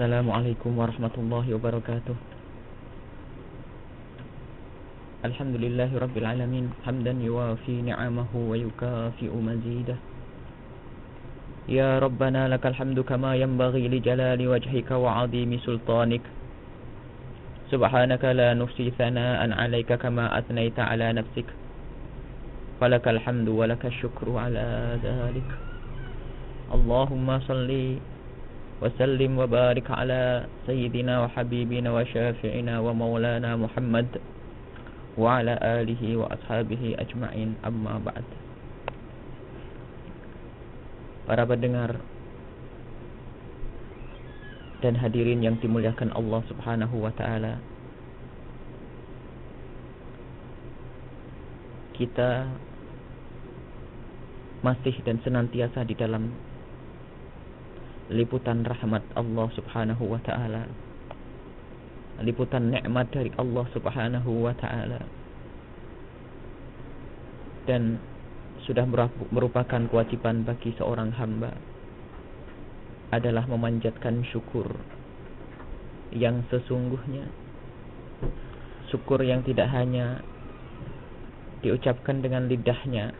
السلام عليكم ورحمة الله وبركاته الحمد لله رب العالمين حمدا يوافي نعمه ويكافئ مزيده يا ربنا لك الحمد كما ينبغي لجلال وجهك وعظيم سلطانك سبحانك لا نفسي ثناء عليك كما أثنيت على نفسك فلك الحمد ولك الشكر على ذلك اللهم صلِّ وسلم وبارك على سيدنا وحبيبنا وشافعنا ومولانا محمد وعلى آله وأصحابه أجمعين أما بعد Para pendengar dan hadirin yang dimuliakan Allah Subhanahu wa taala. Kita masih dan senantiasa di dalam liputan rahmat Allah Subhanahu wa taala. Liputan nikmat dari Allah Subhanahu wa taala. Dan sudah merupakan kewajiban bagi seorang hamba adalah memanjatkan syukur yang sesungguhnya syukur yang tidak hanya diucapkan dengan lidahnya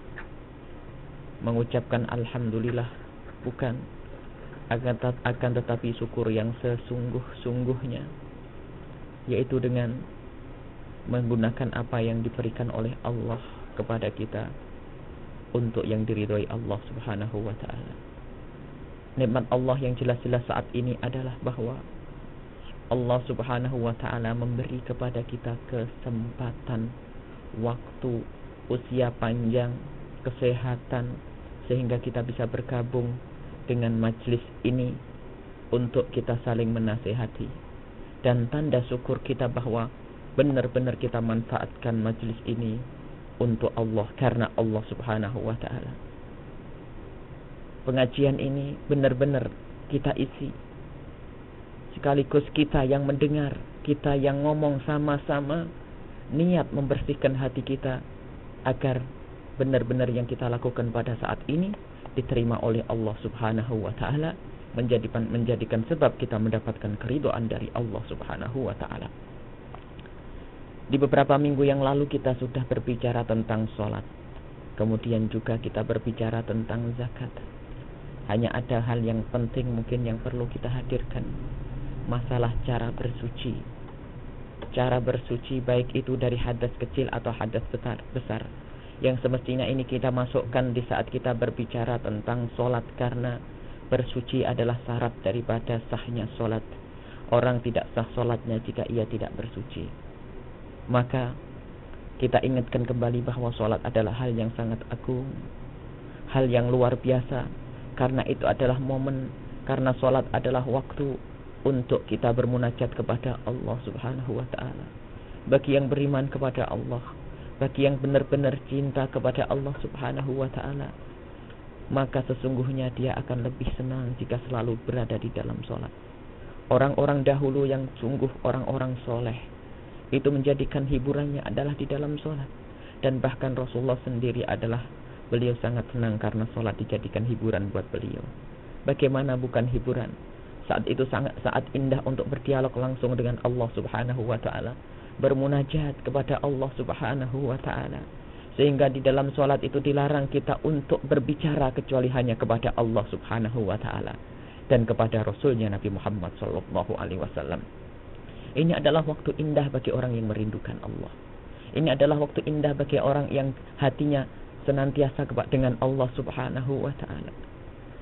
mengucapkan alhamdulillah bukan akan, akan tetapi syukur yang sesungguh-sungguhnya yaitu dengan menggunakan apa yang diberikan oleh Allah kepada kita untuk yang diridhoi Allah Subhanahu wa taala. Nikmat Allah yang jelas-jelas saat ini adalah bahwa Allah Subhanahu wa taala memberi kepada kita kesempatan, waktu, usia panjang, kesehatan sehingga kita bisa bergabung dengan majlis ini untuk kita saling menasehati dan tanda syukur kita bahwa benar-benar kita manfaatkan majlis ini untuk Allah karena Allah Subhanahu wa taala. Pengajian ini benar-benar kita isi sekaligus kita yang mendengar, kita yang ngomong sama-sama niat membersihkan hati kita agar benar-benar yang kita lakukan pada saat ini diterima oleh Allah Subhanahu wa taala menjadikan menjadikan sebab kita mendapatkan keridhaan dari Allah Subhanahu wa taala. Di beberapa minggu yang lalu kita sudah berbicara tentang sholat. Kemudian juga kita berbicara tentang zakat. Hanya ada hal yang penting mungkin yang perlu kita hadirkan. Masalah cara bersuci. Cara bersuci baik itu dari hadas kecil atau hadas besar. besar yang semestinya ini kita masukkan di saat kita berbicara tentang solat karena bersuci adalah syarat daripada sahnya solat. Orang tidak sah solatnya jika ia tidak bersuci. Maka kita ingatkan kembali bahwa solat adalah hal yang sangat agung, hal yang luar biasa, karena itu adalah momen, karena solat adalah waktu untuk kita bermunajat kepada Allah Subhanahu wa Ta'ala. Bagi yang beriman kepada Allah, bagi yang benar-benar cinta kepada Allah Subhanahu wa taala maka sesungguhnya dia akan lebih senang jika selalu berada di dalam solat orang-orang dahulu yang sungguh orang-orang soleh itu menjadikan hiburannya adalah di dalam solat dan bahkan Rasulullah sendiri adalah beliau sangat senang karena solat dijadikan hiburan buat beliau. Bagaimana bukan hiburan? Saat itu sangat saat indah untuk berdialog langsung dengan Allah Subhanahu wa taala bermunajat kepada Allah Subhanahu wa taala. Sehingga di dalam solat itu dilarang kita untuk berbicara kecuali hanya kepada Allah Subhanahu wa taala dan kepada Rasulnya Nabi Muhammad sallallahu alaihi wasallam. Ini adalah waktu indah bagi orang yang merindukan Allah. Ini adalah waktu indah bagi orang yang hatinya senantiasa dengan Allah Subhanahu wa taala.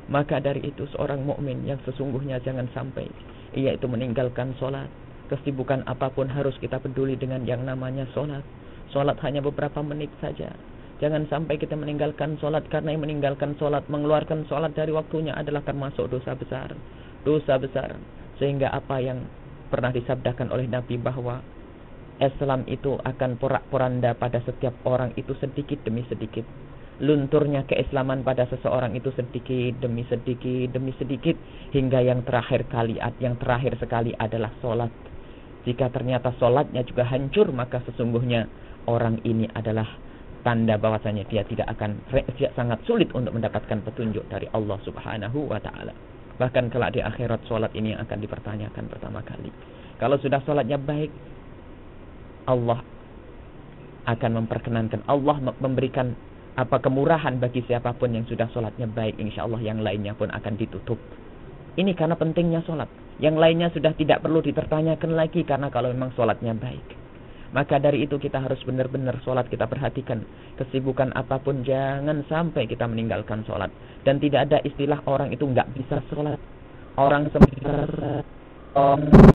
Maka dari itu seorang mukmin yang sesungguhnya jangan sampai ia itu meninggalkan solat kesibukan apa pun harus kita peduli dengan yang namanya sholat. Sholat hanya beberapa menit saja. Jangan sampai kita meninggalkan sholat karena yang meninggalkan sholat, mengeluarkan sholat dari waktunya adalah termasuk dosa besar. Dosa besar. Sehingga apa yang pernah disabdakan oleh Nabi bahwa Islam itu akan porak-poranda pada setiap orang itu sedikit demi sedikit. Lunturnya keislaman pada seseorang itu sedikit demi sedikit demi sedikit hingga yang terakhir kali yang terakhir sekali adalah sholat jika ternyata sholatnya juga hancur, maka sesungguhnya orang ini adalah tanda bahwasanya dia tidak akan dia sangat sulit untuk mendapatkan petunjuk dari Allah Subhanahu wa taala. Bahkan kelak di akhirat sholat ini akan dipertanyakan pertama kali. Kalau sudah sholatnya baik, Allah akan memperkenankan. Allah memberikan apa kemurahan bagi siapa pun yang sudah sholatnya baik. Insya Allah yang lainnya pun akan ditutup. Ini karena pentingnya sholat. Yang lainnya sudah tidak perlu dipertanyakan lagi karena kalau memang sholatnya baik. Maka dari itu kita harus benar-benar sholat kita perhatikan. Kesibukan apa pun jangan sampai kita meninggalkan sholat. Dan tidak ada istilah orang itu nggak bisa sholat. Orang semisal